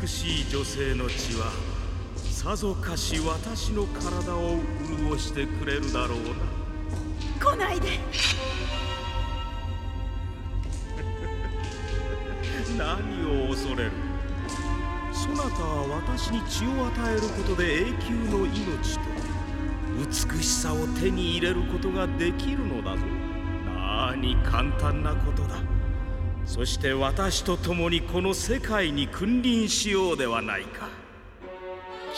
美しい女性の血はさぞかし私の体を潤してくれるだろうな。来ないで。何を恐れる。そなたは私に血を与えることで永久の命と美しさを手に入れることができるのだぞ。なに簡単なことだそして私と共にこの世界に君臨しようではないか。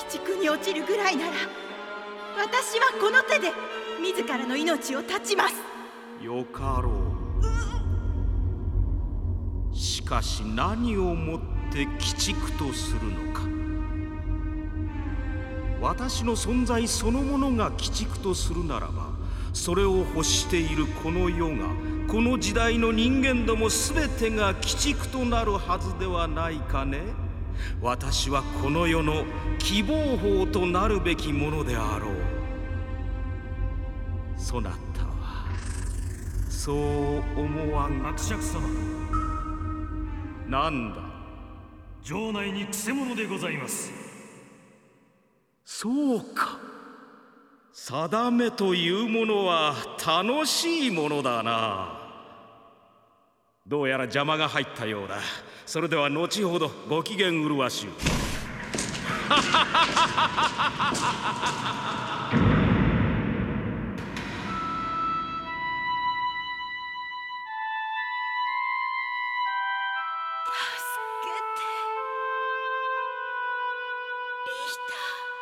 鬼畜に落ちるぐらいなら私はこの手で自らの命を絶ちます。よかろう。しかし何をもって鬼畜とするのか。私の存在そのものが鬼畜とするならばそれを欲しているこの世がこの時代の人間ども全てが鬼畜となるはずではないかね。私はこの世の希望法となるべきものであろう。そなたはそう思わん。伯爵様。なんだ。城内にくせ者でございます。そうか定めというものは楽しいものだな。どうやら邪魔が入ったようだ。それでは後ほどご機嫌うるわしゅう。助けて。リヒター。